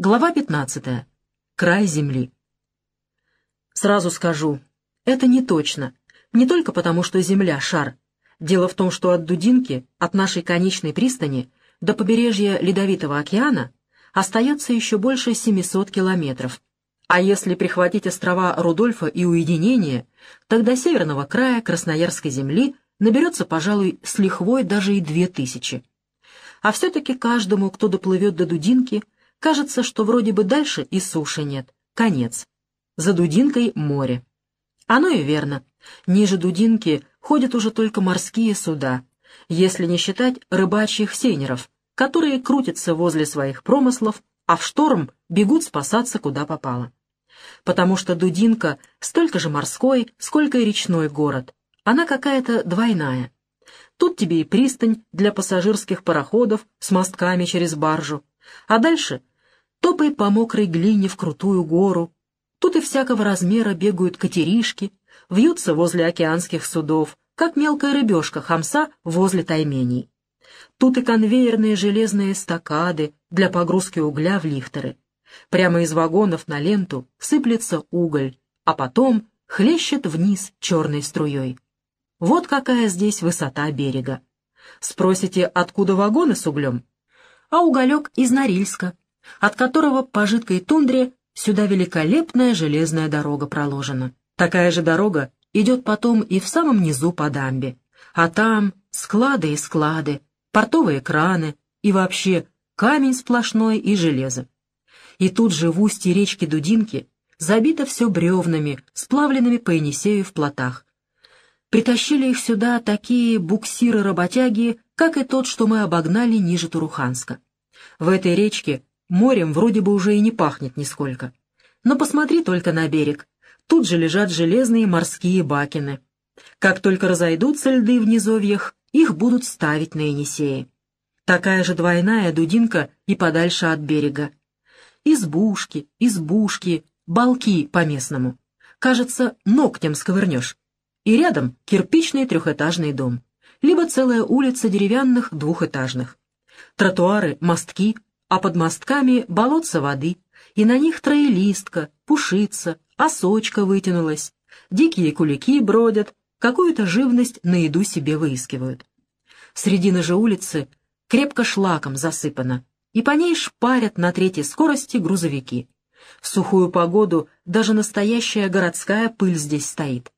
Глава 15. Край земли. Сразу скажу, это не точно. Не только потому, что Земля — шар. Дело в том, что от Дудинки, от нашей конечной пристани, до побережья Ледовитого океана остается еще больше 700 километров. А если прихватить острова Рудольфа и Уединения, тогда северного края Красноярской земли наберется, пожалуй, с лихвой даже и две тысячи. А все-таки каждому, кто доплывет до Дудинки — Кажется, что вроде бы дальше и суши нет. Конец. За Дудинкой море. Оно и верно. Ниже Дудинки ходят уже только морские суда, если не считать рыбачьих сейнеров, которые крутятся возле своих промыслов, а в шторм бегут спасаться куда попало. Потому что Дудинка столько же морской, сколько и речной город. Она какая-то двойная. Тут тебе и пристань для пассажирских пароходов с мостками через баржу, а дальше топай по мокрой глине в крутую гору. Тут и всякого размера бегают катеришки, вьются возле океанских судов, как мелкая рыбешка хамса возле тайменей. Тут и конвейерные железные стакады для погрузки угля в лифтеры. Прямо из вагонов на ленту сыплется уголь, а потом хлещет вниз черной струей. Вот какая здесь высота берега. Спросите, откуда вагоны с углем? А уголек из Норильска, от которого по жидкой тундре сюда великолепная железная дорога проложена. Такая же дорога идет потом и в самом низу по дамбе. А там склады и склады, портовые краны и вообще камень сплошной и железо. И тут же в устье речки Дудинки забито все бревнами, сплавленными по Енисею в плотах. Притащили их сюда такие буксиры-работяги, как и тот, что мы обогнали ниже Туруханска. В этой речке Морем вроде бы уже и не пахнет нисколько. Но посмотри только на берег. Тут же лежат железные морские бакины. Как только разойдутся льды в низовьях, их будут ставить на Енисее. Такая же двойная дудинка и подальше от берега. Избушки, избушки, балки по-местному. Кажется, ногтем сковырнешь. И рядом кирпичный трехэтажный дом. Либо целая улица деревянных двухэтажных. Тротуары, мостки, а под мостками болотца воды, и на них троелистка, пушица, осочка вытянулась, дикие кулики бродят, какую-то живность на еду себе выискивают. Средина же улицы крепко шлаком засыпана, и по ней шпарят на третьей скорости грузовики. В сухую погоду даже настоящая городская пыль здесь стоит.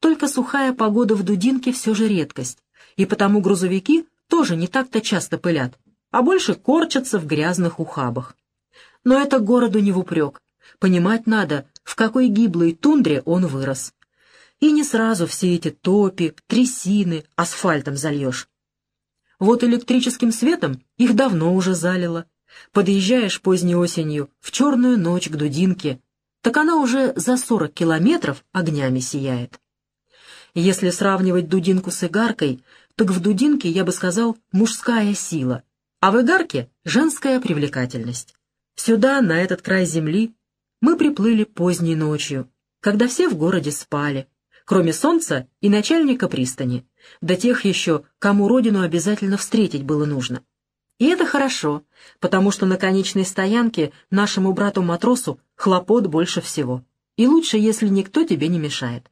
Только сухая погода в Дудинке все же редкость, и потому грузовики тоже не так-то часто пылят, а больше корчатся в грязных ухабах. Но это городу не в упрек. Понимать надо, в какой гиблой тундре он вырос. И не сразу все эти топи, трясины асфальтом зальешь. Вот электрическим светом их давно уже залило. Подъезжаешь поздней осенью в черную ночь к Дудинке, так она уже за сорок километров огнями сияет. Если сравнивать Дудинку с Игаркой, так в Дудинке, я бы сказал, мужская сила — а в Игарке — женская привлекательность. Сюда, на этот край земли, мы приплыли поздней ночью, когда все в городе спали, кроме солнца и начальника пристани, до тех еще, кому родину обязательно встретить было нужно. И это хорошо, потому что на конечной стоянке нашему брату-матросу хлопот больше всего. И лучше, если никто тебе не мешает.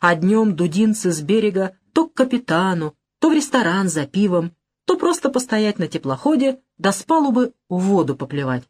А днем дудинцы с берега то к капитану, то в ресторан за пивом, то просто постоять на теплоходе, да с палубы в воду поплевать.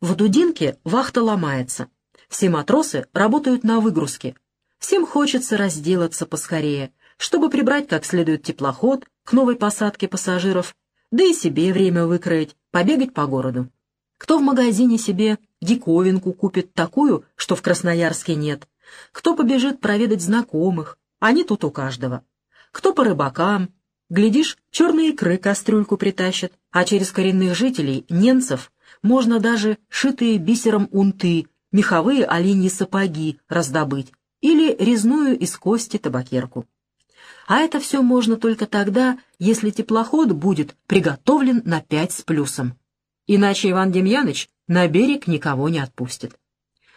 В Дудинке вахта ломается. Все матросы работают на выгрузке. Всем хочется разделаться поскорее, чтобы прибрать как следует теплоход к новой посадке пассажиров, да и себе время выкроить, побегать по городу. Кто в магазине себе диковинку купит такую, что в Красноярске нет, кто побежит проведать знакомых, они тут у каждого. Кто по рыбакам, Глядишь, черные икры кастрюльку притащат, а через коренных жителей, немцев, можно даже шитые бисером унты, меховые оленьи сапоги раздобыть или резную из кости табакерку. А это все можно только тогда, если теплоход будет приготовлен на пять с плюсом. Иначе Иван Демьяныч на берег никого не отпустит.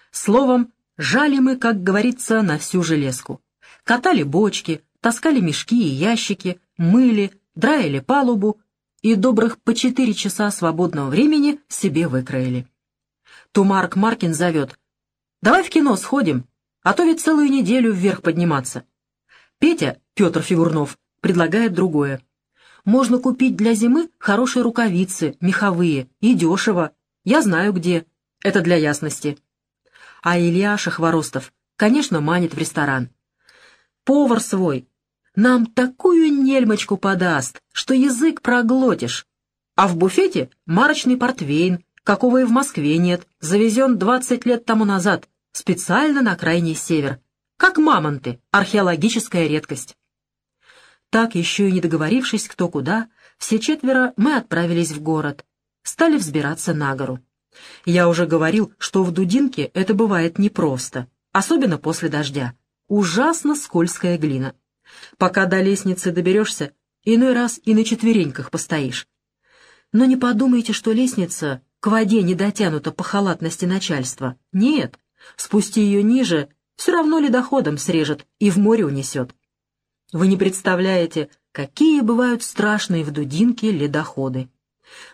Словом, жали мы, как говорится, на всю железку. Катали бочки, таскали мешки и ящики, мыли, драили палубу и добрых по четыре часа свободного времени себе выкроили. Тумарк Маркин зовет. «Давай в кино сходим, а то ведь целую неделю вверх подниматься». Петя, Петр Фигурнов, предлагает другое. Можно купить для зимы хорошие рукавицы, меховые, и дешево. Я знаю где. Это для ясности. А Илья Шахворостов, конечно, манит в ресторан. Повар свой. Нам такую нельмочку подаст, что язык проглотишь. А в буфете марочный портвейн, какого и в Москве нет, завезен 20 лет тому назад, специально на крайний север. Как мамонты, археологическая редкость. Так, еще и не договорившись кто куда, все четверо мы отправились в город, стали взбираться на гору. Я уже говорил, что в Дудинке это бывает непросто, особенно после дождя. Ужасно скользкая глина. Пока до лестницы доберешься, иной раз и на четвереньках постоишь. Но не подумайте, что лестница к воде не дотянута по халатности начальства. Нет, спусти ее ниже, все равно ледоходом срежет и в море унесет. Вы не представляете, какие бывают страшные в Дудинке ледоходы.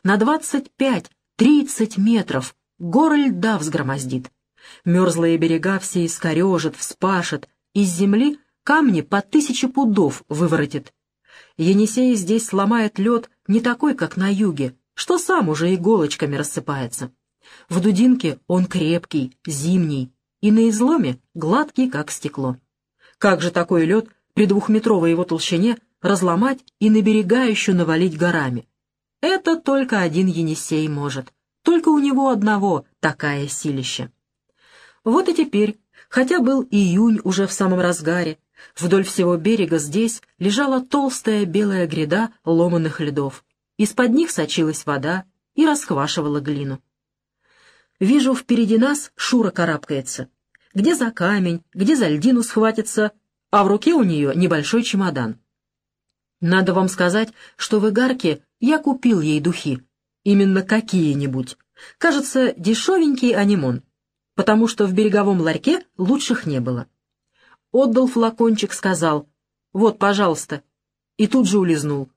На 25-30 метров горы льда взгромоздит. Мерзлые берега все искорежит, вспашет, из земли камни по тысяче пудов выворотит. Енисей здесь сломает лед не такой, как на юге, что сам уже иголочками рассыпается. В Дудинке он крепкий, зимний, и на изломе гладкий, как стекло. Как же такой лед при двухметровой его толщине разломать и на берега еще навалить горами. Это только один Енисей может. Только у него одного такая силища. Вот и теперь, хотя был июнь уже в самом разгаре, вдоль всего берега здесь лежала толстая белая гряда ломаных льдов. Из-под них сочилась вода и расхвашивала глину. Вижу, впереди нас Шура карабкается. Где за камень, где за льдину схватится, а в руке у нее небольшой чемодан. Надо вам сказать, что в Игарке я купил ей духи. Именно какие-нибудь. Кажется, дешевенький анимон, потому что в береговом ларьке лучших не было. Отдал флакончик, сказал «Вот, пожалуйста», и тут же улизнул.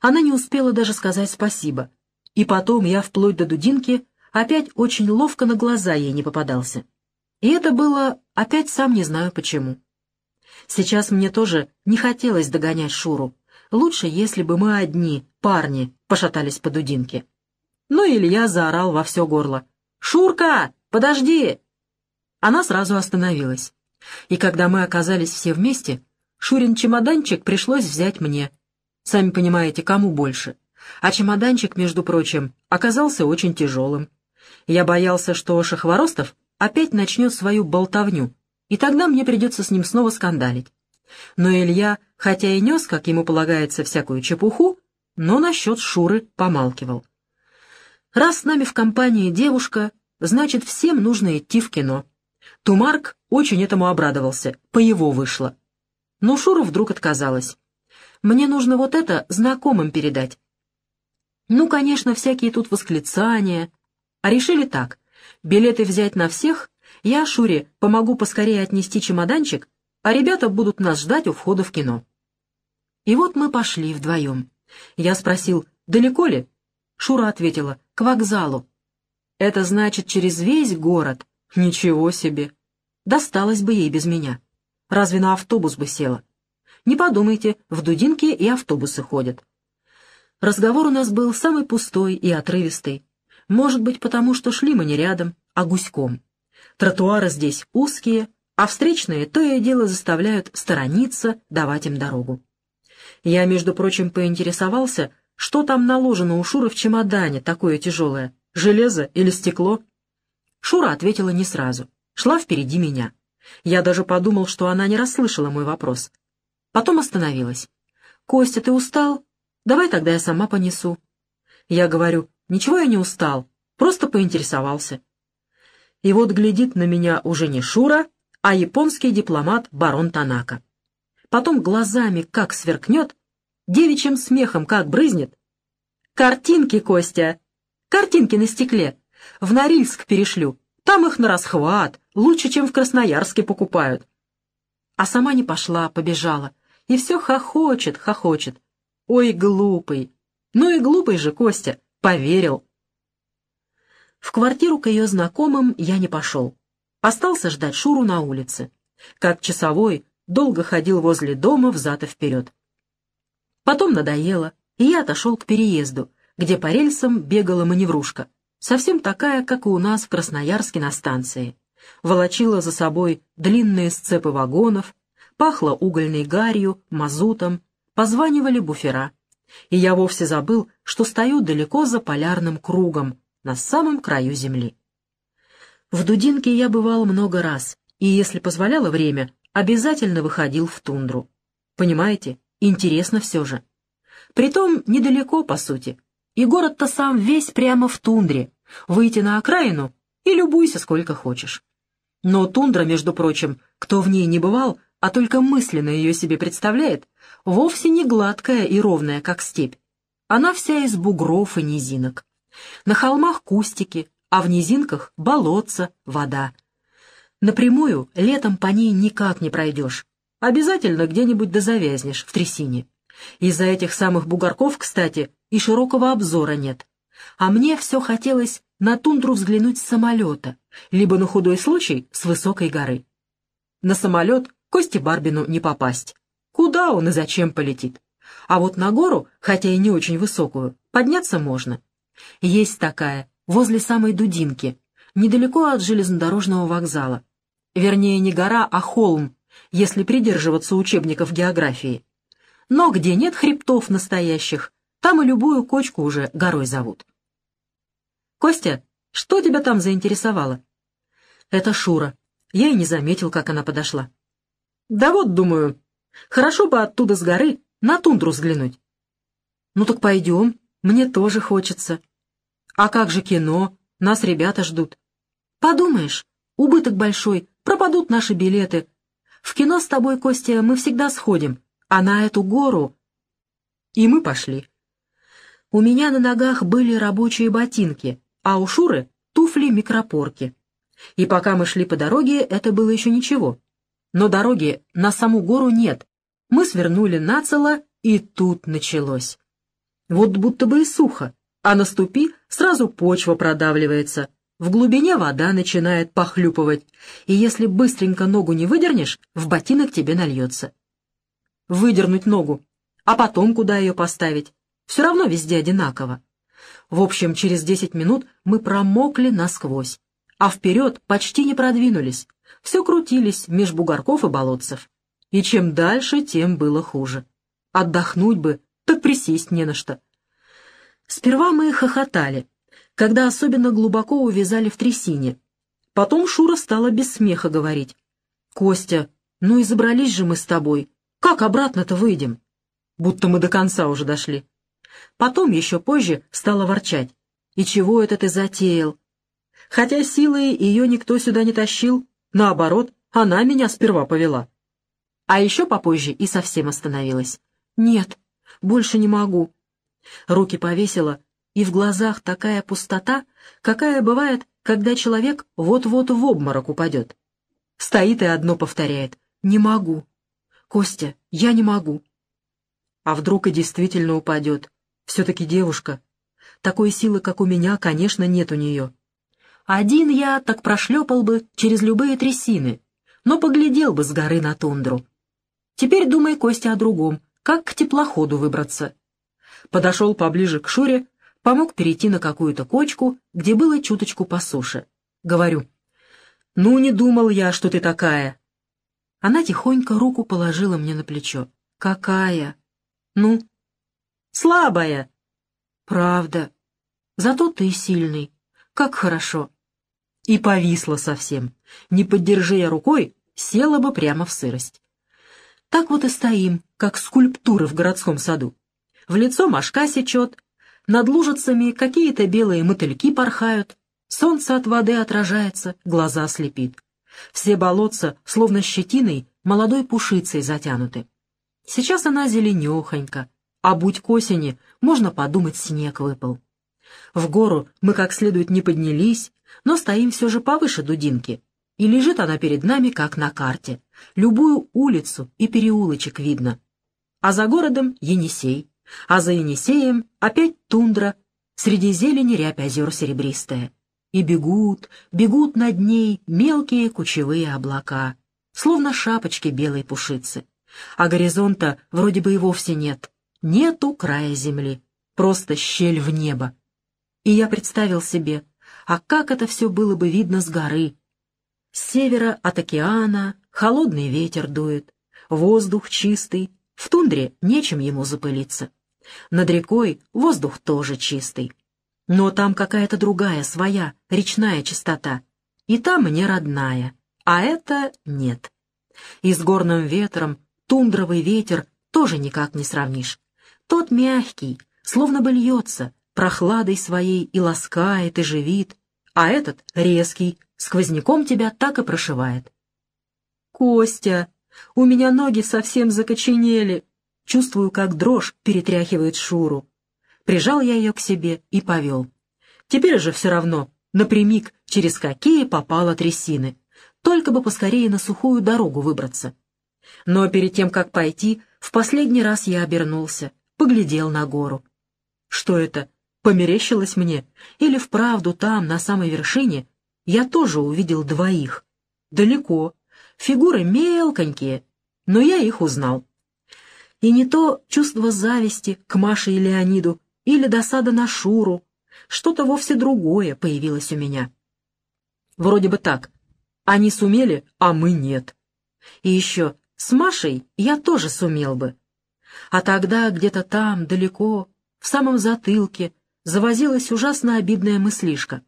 Она не успела даже сказать спасибо. И потом я вплоть до дудинки опять очень ловко на глаза ей не попадался. И это было опять сам не знаю почему. Сейчас мне тоже не хотелось догонять Шуру. Лучше, если бы мы одни, парни, пошатались по дудинке. Но Илья заорал во все горло. «Шурка, подожди!» Она сразу остановилась. И когда мы оказались все вместе, Шурин чемоданчик пришлось взять мне. Сами понимаете, кому больше. А чемоданчик, между прочим, оказался очень тяжелым. Я боялся, что Шахворостов опять начнет свою болтовню, и тогда мне придется с ним снова скандалить. Но Илья, хотя и нес, как ему полагается, всякую чепуху, но насчет Шуры помалкивал. Раз с нами в компании девушка, значит, всем нужно идти в кино. Тумарк очень этому обрадовался, по его вышло. Но Шура вдруг отказалась. Мне нужно вот это знакомым передать. Ну, конечно, всякие тут восклицания. А решили так. Билеты взять на всех я Шуре помогу поскорее отнести чемоданчик, а ребята будут нас ждать у входа в кино. И вот мы пошли вдвоем. Я спросил, далеко ли? Шура ответила, к вокзалу. Это значит, через весь город. Ничего себе. Досталось бы ей без меня. Разве на автобус бы села? Не подумайте, в Дудинке и автобусы ходят. Разговор у нас был самый пустой и отрывистый. Может быть, потому что шли мы не рядом, а гуськом. Тротуары здесь узкие, а встречные то и дело заставляют сторониться, давать им дорогу. Я, между прочим, поинтересовался, что там наложено у Шуры в чемодане такое тяжелое, железо или стекло. Шура ответила не сразу, шла впереди меня. Я даже подумал, что она не расслышала мой вопрос. Потом остановилась. «Костя, ты устал? Давай тогда я сама понесу». Я говорю, «Ничего я не устал, просто поинтересовался». И вот глядит на меня уже не Шура, а японский дипломат барон Танака. Потом глазами как сверкнет, девичьим смехом как брызнет. «Картинки, Костя! Картинки на стекле! В Норильск перешлю, там их на расхват, лучше, чем в Красноярске покупают». А сама не пошла, побежала, и все хохочет, хохочет. Ой, глупый! Ну и глупый же Костя, поверил. В квартиру к ее знакомым я не пошел. Остался ждать Шуру на улице. Как часовой, долго ходил возле дома взад и вперед. Потом надоело, и я отошел к переезду, где по рельсам бегала маневрушка, совсем такая, как и у нас в Красноярске на станции. Волочила за собой длинные сцепы вагонов, пахло угольной гарью, мазутом, позванивали буфера. И я вовсе забыл, что стою далеко за полярным кругом, на самом краю земли. В Дудинке я бывал много раз, и, если позволяло время, обязательно выходил в тундру. Понимаете, интересно все же. Притом недалеко, по сути. И город-то сам весь прямо в тундре. Выйти на окраину и любуйся сколько хочешь. Но тундра, между прочим, кто в ней не бывал, а только мысленно ее себе представляет, вовсе не гладкая и ровная, как степь. Она вся из бугров и низинок. На холмах кустики, а в низинках болотца, вода. Напрямую летом по ней никак не пройдешь. Обязательно где-нибудь дозавязнешь в трясине. Из-за этих самых бугорков, кстати, и широкого обзора нет. А мне все хотелось на тундру взглянуть с самолета, либо на худой случай с высокой горы. На самолет Косте Барбину не попасть. Куда он и зачем полетит? А вот на гору, хотя и не очень высокую, подняться можно. Есть такая, возле самой Дудинки, недалеко от железнодорожного вокзала. Вернее, не гора, а холм, если придерживаться учебников географии. Но где нет хребтов настоящих, там и любую кочку уже горой зовут. «Костя, что тебя там заинтересовало?» «Это Шура. Я и не заметил, как она подошла». «Да вот, думаю, хорошо бы оттуда с горы на тундру взглянуть». «Ну так пойдем, мне тоже хочется». «А как же кино? Нас ребята ждут». «Подумаешь, убыток большой, пропадут наши билеты. В кино с тобой, Костя, мы всегда сходим, а на эту гору... И мы пошли. У меня на ногах были рабочие ботинки, а у Шуры — туфли-микропорки. И пока мы шли по дороге, это было еще ничего. Но дороги на саму гору нет. Мы свернули нацело, и тут началось. Вот будто бы и сухо, а на ступи сразу почва продавливается, в глубине вода начинает похлюпывать, и если быстренько ногу не выдернешь, в ботинок тебе нальется выдернуть ногу, а потом куда ее поставить. Все равно везде одинаково. В общем, через десять минут мы промокли насквозь, а вперед почти не продвинулись, все крутились меж бугорков и болотцев. И чем дальше, тем было хуже. Отдохнуть бы, так присесть не на что. Сперва мы хохотали, когда особенно глубоко увязали в трясине. Потом Шура стала без смеха говорить. «Костя, ну и забрались же мы с тобой. Как обратно-то выйдем? Будто мы до конца уже дошли. Потом, еще позже, стала ворчать. И чего это ты затеял? Хотя силой ее никто сюда не тащил. Наоборот, она меня сперва повела. А еще попозже и совсем остановилась. Нет, больше не могу. Руки повесила, и в глазах такая пустота, какая бывает, когда человек вот-вот в обморок упадет. Стоит и одно повторяет «не могу». «Костя, я не могу». А вдруг и действительно упадет? Все-таки девушка. Такой силы, как у меня, конечно, нет у нее. Один я так прошлепал бы через любые трясины, но поглядел бы с горы на тундру. Теперь думай, Костя, о другом, как к теплоходу выбраться. Подошел поближе к Шуре, помог перейти на какую-то кочку, где было чуточку по суше. Говорю, «Ну, не думал я, что ты такая. Она тихонько руку положила мне на плечо. «Какая?» «Ну?» «Слабая!» «Правда. Зато ты сильный. Как хорошо!» И повисла совсем. Не поддержи я рукой, села бы прямо в сырость. Так вот и стоим, как скульптуры в городском саду. В лицо мошка сечет, над лужицами какие-то белые мотыльки порхают, солнце от воды отражается, глаза слепит. Все болотца, словно щетиной, молодой пушицей затянуты. Сейчас она зеленехонька, а будь к осени, можно подумать, снег выпал. В гору мы как следует не поднялись, но стоим все же повыше дудинки, и лежит она перед нами, как на карте. Любую улицу и переулочек видно. А за городом Енисей, а за Енисеем опять тундра, среди зелени рябь озер серебристая. И бегут, бегут над ней мелкие кучевые облака, словно шапочки белой пушицы. А горизонта вроде бы и вовсе нет. Нету края земли, просто щель в небо. И я представил себе, а как это все было бы видно с горы. С севера от океана холодный ветер дует, воздух чистый, в тундре нечем ему запылиться. Над рекой воздух тоже чистый. Но там какая-то другая, своя, речная чистота. И там мне родная, а это нет. И с горным ветром тундровый ветер тоже никак не сравнишь. Тот мягкий, словно бы льется, прохладой своей и ласкает, и живит, а этот резкий, сквозняком тебя так и прошивает. «Костя, у меня ноги совсем закоченели!» Чувствую, как дрожь перетряхивает Шуру. Прижал я ее к себе и повел. Теперь же все равно, напрямик, через какие попало трясины. Только бы поскорее на сухую дорогу выбраться. Но перед тем, как пойти, в последний раз я обернулся, поглядел на гору. Что это, померещилось мне? Или вправду там, на самой вершине, я тоже увидел двоих? Далеко, фигуры мелконькие, но я их узнал. И не то чувство зависти к Маше и Леониду, или досада на Шуру, что-то вовсе другое появилось у меня. Вроде бы так. Они сумели, а мы нет. И еще с Машей я тоже сумел бы. А тогда где-то там, далеко, в самом затылке, завозилась ужасно обидная мыслишка.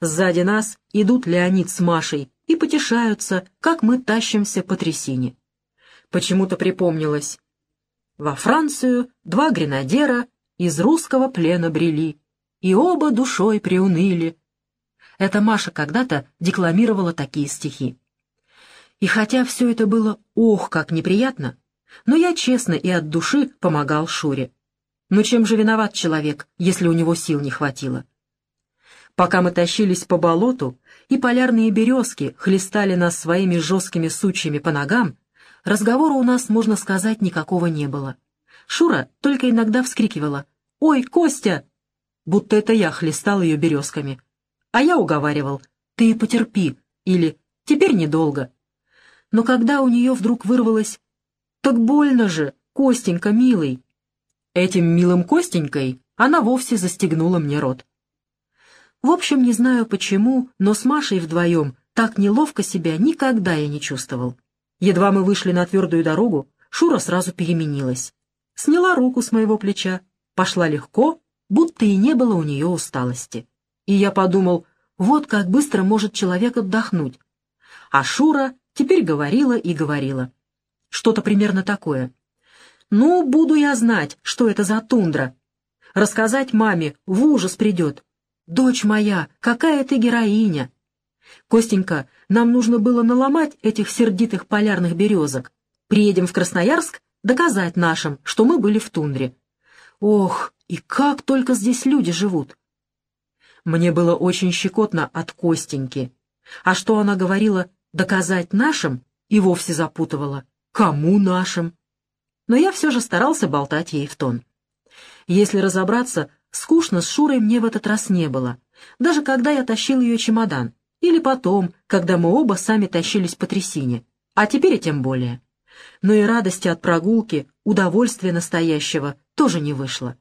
Сзади нас идут Леонид с Машей и потешаются, как мы тащимся по трясине. Почему-то припомнилось. Во Францию два гренадера из русского плена брели, и оба душой приуныли. Это Маша когда-то декламировала такие стихи. И хотя все это было ох, как неприятно, но я честно и от души помогал Шуре. Но чем же виноват человек, если у него сил не хватило? Пока мы тащились по болоту, и полярные березки хлестали нас своими жесткими сучьями по ногам, разговора у нас, можно сказать, никакого не было. Шура только иногда вскрикивала «Ой, Костя!» будто это я хлестал ее березками. А я уговаривал «Ты потерпи» или «Теперь недолго». Но когда у нее вдруг вырвалось «Так больно же, Костенька, милый!» Этим милым Костенькой она вовсе застегнула мне рот. В общем, не знаю почему, но с Машей вдвоем так неловко себя никогда я не чувствовал. Едва мы вышли на твердую дорогу, Шура сразу переменилась. Сняла руку с моего плеча, пошла легко, будто и не было у нее усталости. И я подумал, вот как быстро может человек отдохнуть. А Шура теперь говорила и говорила. Что-то примерно такое. «Ну, буду я знать, что это за тундра. Рассказать маме в ужас придет. Дочь моя, какая ты героиня!» «Костенька, нам нужно было наломать этих сердитых полярных березок. Приедем в Красноярск доказать нашим, что мы были в тундре. Ох, и как только здесь люди живут!» Мне было очень щекотно от Костеньки. А что она говорила «доказать нашим» и вовсе запутывала. Кому нашим? Но я все же старался болтать ей в тон. Если разобраться, скучно с Шурой мне в этот раз не было, даже когда я тащил ее чемодан, или потом, когда мы оба сами тащились по трясине, а теперь и тем более. Но и радости от прогулки, удовольствия настоящего тоже не вышло.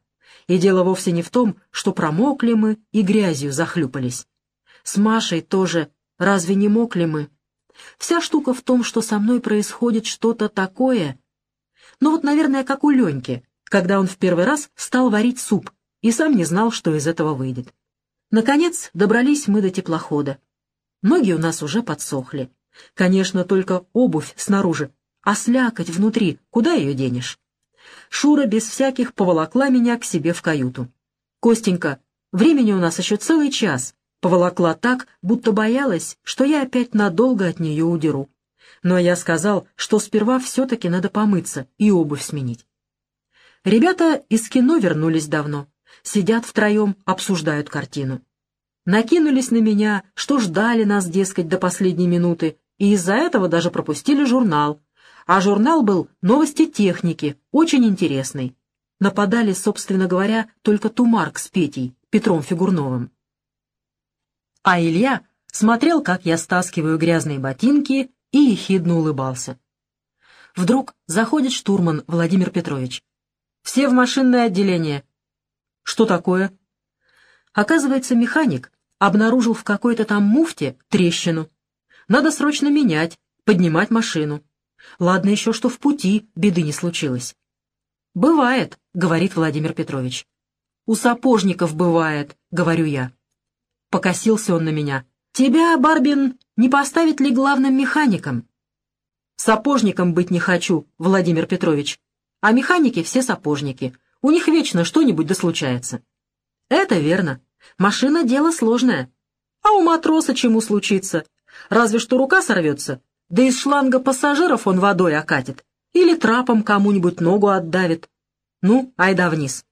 И дело вовсе не в том, что промокли мы и грязью захлюпались. С Машей тоже разве не мокли мы? Вся штука в том, что со мной происходит что-то такое. Ну вот, наверное, как у Леньки, когда он в первый раз стал варить суп и сам не знал, что из этого выйдет. Наконец добрались мы до теплохода. Ноги у нас уже подсохли. Конечно, только обувь снаружи, а слякоть внутри, куда ее денешь? Шура без всяких поволокла меня к себе в каюту. «Костенька, времени у нас еще целый час», Поволокла так, будто боялась, что я опять надолго от нее удеру. Но я сказал, что сперва все-таки надо помыться и обувь сменить. Ребята из кино вернулись давно. Сидят втроем, обсуждают картину. Накинулись на меня, что ждали нас, дескать, до последней минуты, и из-за этого даже пропустили журнал. А журнал был «Новости техники», очень интересный. нападали, собственно говоря, только Тумарк с Петей, Петром Фигурновым. А Илья смотрел, как я стаскиваю грязные ботинки, и ехидно улыбался. Вдруг заходит штурман Владимир Петрович. «Все в машинное отделение». «Что такое?» Оказывается, механик обнаружил в какой-то там муфте трещину. Надо срочно менять, поднимать машину. Ладно еще, что в пути беды не случилось. «Бывает», — говорит Владимир Петрович. «У сапожников бывает», — говорю я. Покосился он на меня. «Тебя, Барбин, не поставить ли главным механиком?» «Сапожником быть не хочу, Владимир Петрович. А механики все сапожники. У них вечно что-нибудь да случается». «Это верно. Машина — дело сложное. А у матроса чему случится? Разве что рука сорвется, да из шланга пассажиров он водой окатит. Или трапом кому-нибудь ногу отдавит. Ну, айда вниз».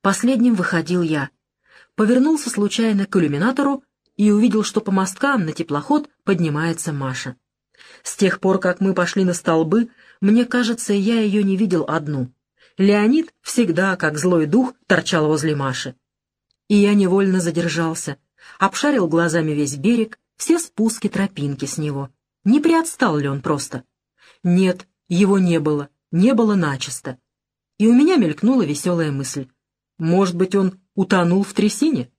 Последним выходил я повернулся случайно к иллюминатору и увидел, что по мосткам на теплоход поднимается Маша. С тех пор, как мы пошли на столбы, мне кажется, я ее не видел одну. Леонид всегда, как злой дух, торчал возле Маши. И я невольно задержался, обшарил глазами весь берег, все спуски тропинки с него. Не приотстал ли он просто? Нет, его не было, не было начисто. И у меня мелькнула веселая мысль. Может быть, он утонул в трясине?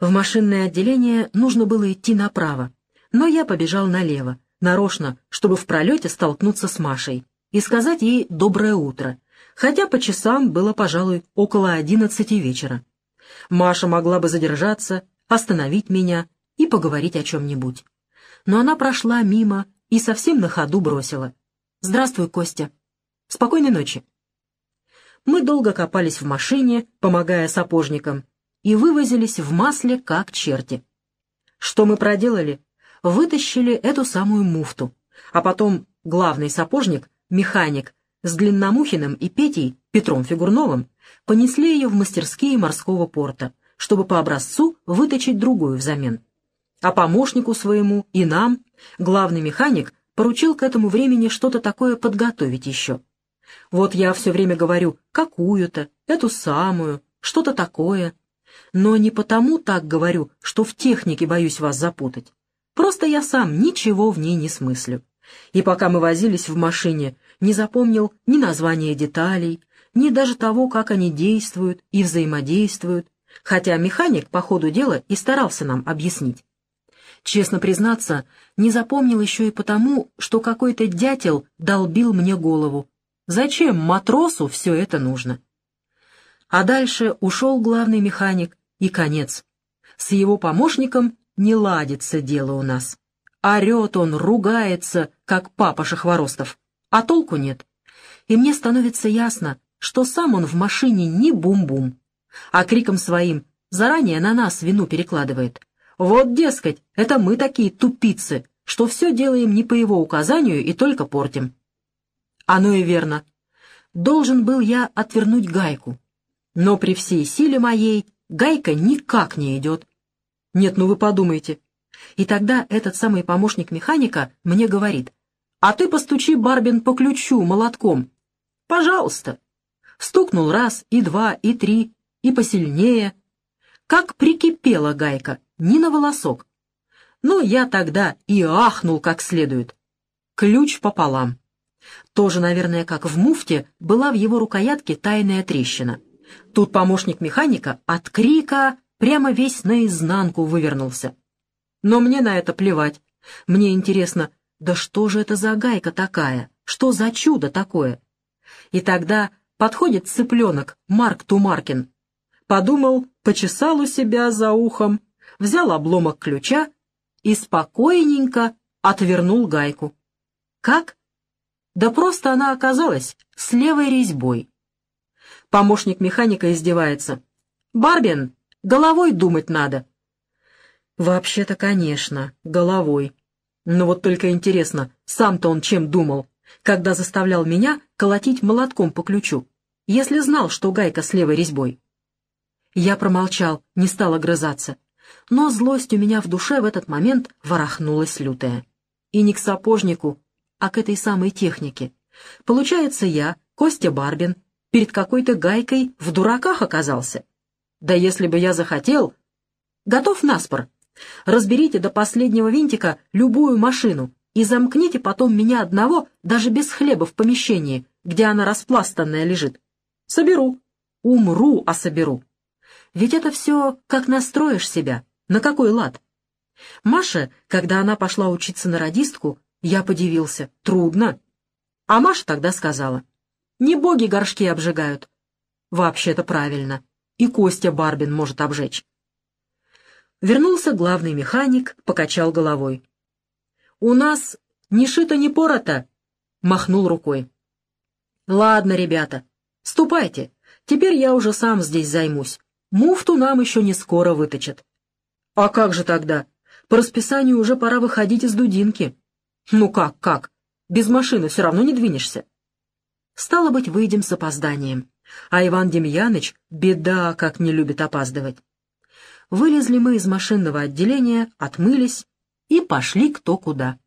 В машинное отделение нужно было идти направо, но я побежал налево, нарочно, чтобы в пролете столкнуться с Машей и сказать ей «доброе утро», хотя по часам было, пожалуй, около одиннадцати вечера. Маша могла бы задержаться, остановить меня и поговорить о чем-нибудь. Но она прошла мимо и совсем на ходу бросила. «Здравствуй, Костя. Спокойной ночи» мы долго копались в машине, помогая сапожникам, и вывозились в масле, как черти. Что мы проделали? Вытащили эту самую муфту, а потом главный сапожник, механик, с Длинномухиным и Петей, Петром Фигурновым, понесли ее в мастерские морского порта, чтобы по образцу выточить другую взамен. А помощнику своему и нам главный механик поручил к этому времени что-то такое подготовить еще — вот я все время говорю «какую-то», «эту самую», «что-то такое». Но не потому так говорю, что в технике боюсь вас запутать. Просто я сам ничего в ней не смыслю. И пока мы возились в машине, не запомнил ни названия деталей, ни даже того, как они действуют и взаимодействуют, хотя механик по ходу дела и старался нам объяснить. Честно признаться, не запомнил еще и потому, что какой-то дятел долбил мне голову, Зачем матросу все это нужно? А дальше ушел главный механик, и конец. С его помощником не ладится дело у нас. Орет он, ругается, как папа Шахворостов, а толку нет. И мне становится ясно, что сам он в машине не бум-бум, а криком своим заранее на нас вину перекладывает. Вот, дескать, это мы такие тупицы, что все делаем не по его указанию и только портим. Оно и верно. Должен был я отвернуть гайку. Но при всей силе моей гайка никак не идет. Нет, ну вы подумайте. И тогда этот самый помощник механика мне говорит, «А ты постучи, Барбин, по ключу молотком». «Пожалуйста». Стукнул раз, и два, и три, и посильнее. Как прикипела гайка, ни на волосок. Ну, я тогда и ахнул как следует. Ключ пополам. Тоже, наверное, как в муфте, была в его рукоятке тайная трещина. Тут помощник механика от крика прямо весь наизнанку вывернулся. Но мне на это плевать. Мне интересно, да что же это за гайка такая? Что за чудо такое? И тогда подходит цыпленок Марк Тумаркин. Подумал, почесал у себя за ухом, взял обломок ключа и спокойненько отвернул гайку. Как? Да просто она оказалась с левой резьбой. Помощник механика издевается. «Барбин, головой думать надо». «Вообще-то, конечно, головой. Но вот только интересно, сам-то он чем думал, когда заставлял меня колотить молотком по ключу, если знал, что гайка с левой резьбой?» Я промолчал, не стал огрызаться. Но злость у меня в душе в этот момент ворохнулась лютая. И не к сапожнику, а к этой самой технике. Получается, я, Костя Барбин, перед какой-то гайкой в дураках оказался. Да если бы я захотел... Готов наспор. Разберите до последнего винтика любую машину и замкните потом меня одного даже без хлеба в помещении, где она распластанная лежит. Соберу. Умру, а соберу. Ведь это все как настроишь себя, на какой лад. Маша, когда она пошла учиться на радистку, я подивился. Трудно. А Маша тогда сказала. Не боги горшки обжигают. Вообще-то правильно. И Костя Барбин может обжечь. Вернулся главный механик, покачал головой. «У нас ни шито, ни порото!» — махнул рукой. «Ладно, ребята, ступайте. Теперь я уже сам здесь займусь. Муфту нам еще не скоро выточат». «А как же тогда? По расписанию уже пора выходить из дудинки». «Ну как, как? Без машины все равно не двинешься». «Стало быть, выйдем с опозданием. А Иван Демьяныч, беда, как не любит опаздывать». Вылезли мы из машинного отделения, отмылись и пошли кто куда.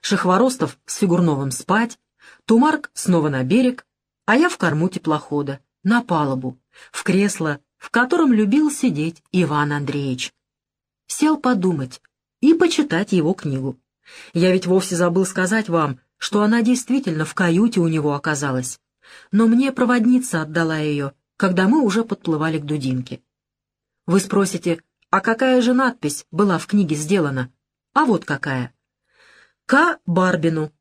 Шехворостов с Фигурновым спать, Тумарк снова на берег, а я в корму теплохода, на палубу, в кресло, в котором любил сидеть Иван Андреевич. Сел подумать и почитать его книгу. Я ведь вовсе забыл сказать вам, что она действительно в каюте у него оказалась. Но мне проводница отдала ее, когда мы уже подплывали к Дудинке. Вы спросите, а какая же надпись была в книге сделана? А вот какая. К. Барбину.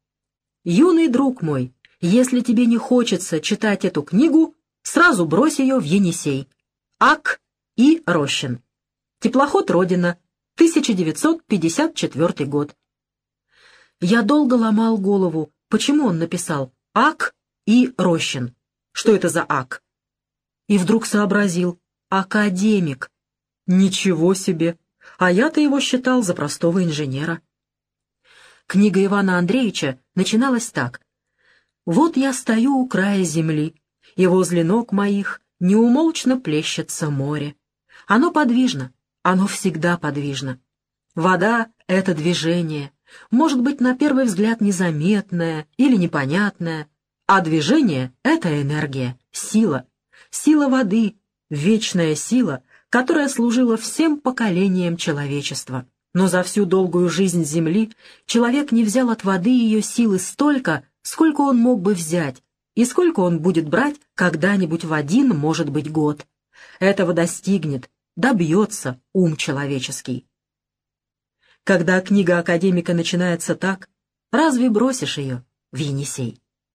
Юный друг мой, если тебе не хочется читать эту книгу, сразу брось ее в Енисей. Ак. И. Рощин. Теплоход «Родина», 1954 год. Я долго ломал голову, почему он написал «Ак» и «Рощин». Что это за «Ак»? И вдруг сообразил «Академик». Ничего себе! А я-то его считал за простого инженера. Книга Ивана Андреевича начиналась так. «Вот я стою у края земли, и возле ног моих неумолчно плещется море. Оно подвижно, оно всегда подвижно. Вода — это движение, может быть, на первый взгляд незаметное или непонятное, а движение — это энергия, сила, сила воды, вечная сила, которая служила всем поколениям человечества. Но за всю долгую жизнь Земли человек не взял от воды ее силы столько, сколько он мог бы взять, и сколько он будет брать когда-нибудь в один, может быть, год. Этого достигнет, добьется ум человеческий. Когда книга академика начинается так, разве бросишь ее в Енисей?